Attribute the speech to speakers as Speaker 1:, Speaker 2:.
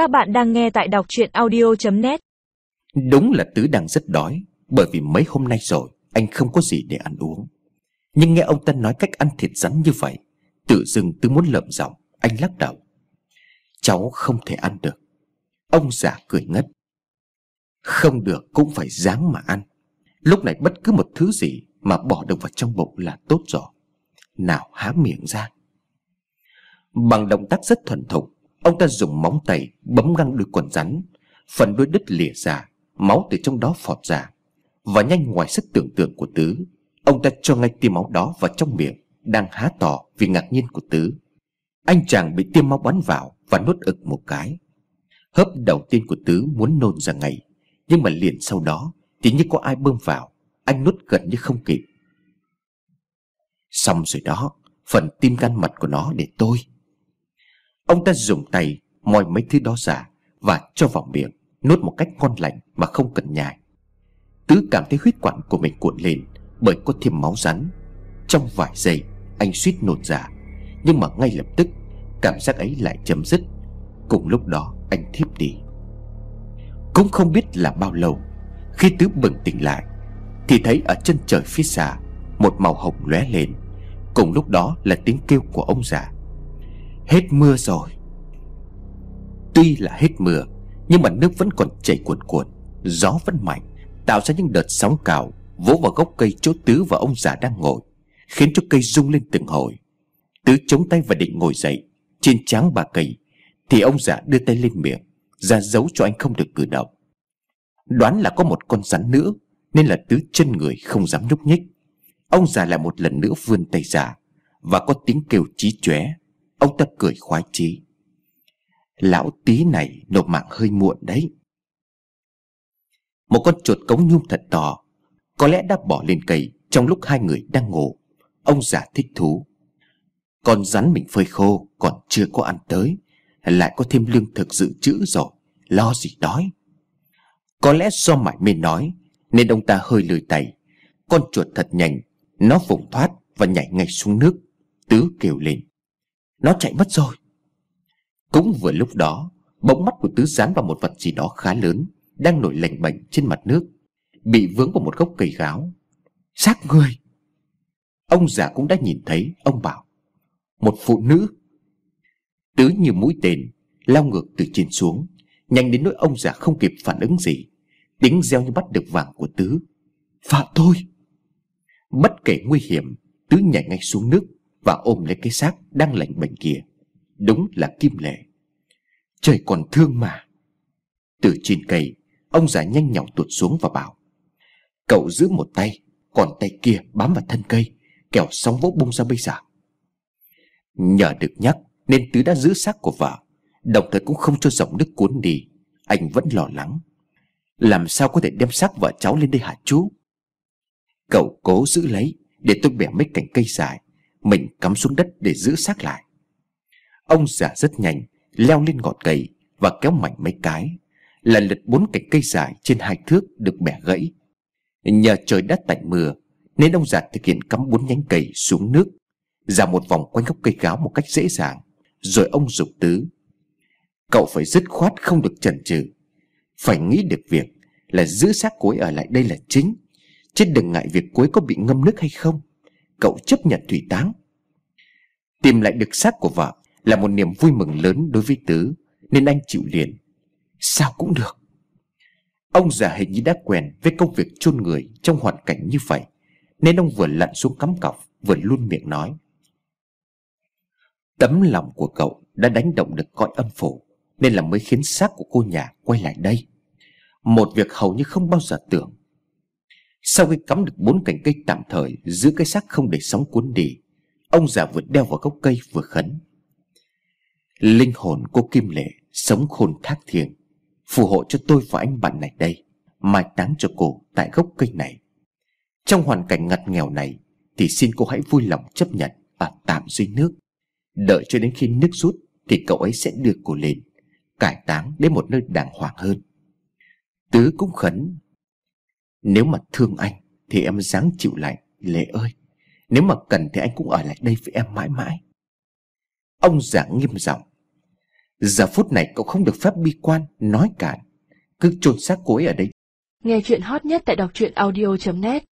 Speaker 1: Các bạn đang nghe tại đọc chuyện audio.net
Speaker 2: Đúng là Tứ đang rất đói, Bởi vì mấy hôm nay rồi, Anh không có gì để ăn uống. Nhưng nghe ông Tân nói cách ăn thịt rắn như vậy, Tự dưng Tứ muốn lợm giọng, Anh lắc đầu. Cháu không thể ăn được. Ông già cười ngất. Không được, cũng phải dáng mà ăn. Lúc này bất cứ một thứ gì Mà bỏ được vào trong bụng là tốt rồi. Nào há miệng ra. Bằng động tác rất thuần thục Ông ta dùng móng tay bấm găng đuôi quần rắn, Phần đuôi đứt lìa ra, Máu từ trong đó phọt ra. Và nhanh ngoài sức tưởng tượng của Tứ, Ông ta cho ngay tia máu đó vào trong miệng, Đang há to vì ngạc nhiên của Tứ. Anh chàng bị tiêm máu bắn vào Và nuốt ực một cái. Hớp đầu tiên của Tứ muốn nôn ra ngay, Nhưng mà liền sau đó Thì như có ai bơm vào, Anh nuốt gần như không kịp. Xong rồi đó, Phần tim gan mật của nó để tôi. Ông ta dùng tay moi mấy thứ đó ra Và cho vào miệng, Nuốt một cách ngon lành mà không cần nhai. Tứ cảm thấy huyết quản của mình cuộn lên Bởi có thêm máu rắn. Trong vài giây, anh suýt nôn ra, Nhưng mà ngay lập tức, Cảm giác ấy lại chấm dứt. Cùng lúc đó, anh thiếp đi. Cũng không biết là bao lâu, Khi Tứ bừng tỉnh lại, Thì thấy ở chân trời phía xa, Một màu hồng lóe lên. Cùng lúc đó là tiếng kêu của ông già. Hết mưa rồi. Tuy là hết mưa, Nhưng mà nước vẫn còn chảy cuồn cuộn, Gió vẫn mạnh, Tạo ra những đợt sóng cào, Vỗ vào gốc cây chỗ Tứ và ông già đang ngồi, Khiến cho cây rung lên từng hồi. Tứ chống tay và định ngồi dậy, Trên tráng bà cây Thì ông già đưa tay lên miệng, ra dấu cho anh không được cử động. Đoán là có một con rắn nữa, Nên là Tứ chân người không dám nhúc nhích. Ông già lại một lần nữa vươn tay ra Và có tiếng kêu chí chóe. Ông ta cười khoái chí. Lão tí này nộp mạng hơi muộn đấy. Một con chuột cống nhung thật to, Có lẽ đã bỏ lên cây Trong lúc hai người đang ngủ. Ông già thích thú. Con rắn mình phơi khô Còn chưa có ăn tới, Lại có thêm lương thực dự trữ rồi, Lo gì đói. Có lẽ do mải mê nói, Nên ông ta hơi lười tay Con chuột thật nhanh, Nó vùng thoát và nhảy ngay xuống nước, Tứ kêu lên nó chạy mất rồi. Cũng vừa lúc đó, Bỗng mắt của Tứ dán vào một vật gì đó khá lớn Đang nổi lành bệnh trên mặt nước, Bị vướng vào một gốc cây gáo. Xác người! Ông già cũng đã nhìn thấy, Ông bảo, Một phụ nữ. Tứ như mũi tên, Lao ngược từ trên xuống, Nhanh đến nỗi ông già không kịp phản ứng gì. Tiếng reo như bắt được vàng của Tứ Phạm tôi! Bất kể nguy hiểm, Tứ nhảy ngay xuống nước và ôm lấy cái xác đang lạnh bệnh kia. Đúng là kim lệ. Trời còn thương mà. Từ trên cây, Ông già nhanh nhỏ tuột xuống và bảo, Cậu giữ một tay, Còn tay kia bám vào thân cây, Kẻo sóng vỗ bung ra bây giờ. Nhờ được nhắc, Nên Tứ đã giữ xác của vợ, Đồng thời cũng không cho dòng nước cuốn đi. Anh vẫn lo lắng, Làm sao có thể đem xác vợ cháu lên đây hả chú? Cậu cố giữ lấy, Để tôi bẻ mấy cành cây dài mình cắm xuống đất để giữ xác lại. Ông già rất nhanh, Leo lên ngọn cây Và kéo mạnh mấy cái Lần lượt bốn cành cây dài trên hai thước Được bẻ gãy. Nhờ trời đã tạnh mưa, Nên ông già thực hiện cắm bốn nhánh cây xuống nước Ra một vòng quanh gốc cây gáo một cách dễ dàng, Rồi ông dục tứ. Cậu phải dứt khoát không được chần chừ, Phải nghĩ được việc Là giữ xác cuối ở lại đây là chính, Chứ đừng ngại việc cuối có bị ngâm nước hay không. Cậu chấp nhận thủy táng. Tìm lại được xác của vợ Là một niềm vui mừng lớn đối với Tứ, Nên anh chịu liền. Sao cũng được. Ông già hình như đã quen với công việc chôn người Trong hoàn cảnh như vậy, Nên ông vừa lặn xuống cắm cọc, Vừa luôn miệng nói. Tấm lòng của cậu đã đánh động được cõi âm phủ, Nên là mới khiến xác của cô nhà quay lại đây. Một việc hầu như không bao giờ tưởng. Sau khi cắm được bốn cành cây tạm thời, Giữ cái xác không để sóng cuốn đi, Ông già vừa đeo vào gốc cây vừa khấn. Linh hồn cô Kim Lệ Sống khôn thác thiền, Phù hộ cho tôi và anh bạn này đây, Mai táng cho cô tại gốc cây này. Trong hoàn cảnh ngặt nghèo này, Thì xin cô hãy vui lòng chấp nhận Và tạm duy nước. Đợi cho đến khi nước rút, Thì cậu ấy sẽ đưa cô lên, Cải táng đến một nơi đàng hoàng hơn. Tứ cũng khấn nếu mà thương anh Thì em dáng chịu lạnh Lệ ơi. Nếu mà cần thì anh cũng ở lại đây với em mãi mãi. Ông già nghiêm giọng. Giờ phút này cậu không được phép bi quan, Nói cản. Cứ chôn xác cô ấy ở đây.
Speaker 3: Nghe chuyện hot nhất tại đọc truyện audio.net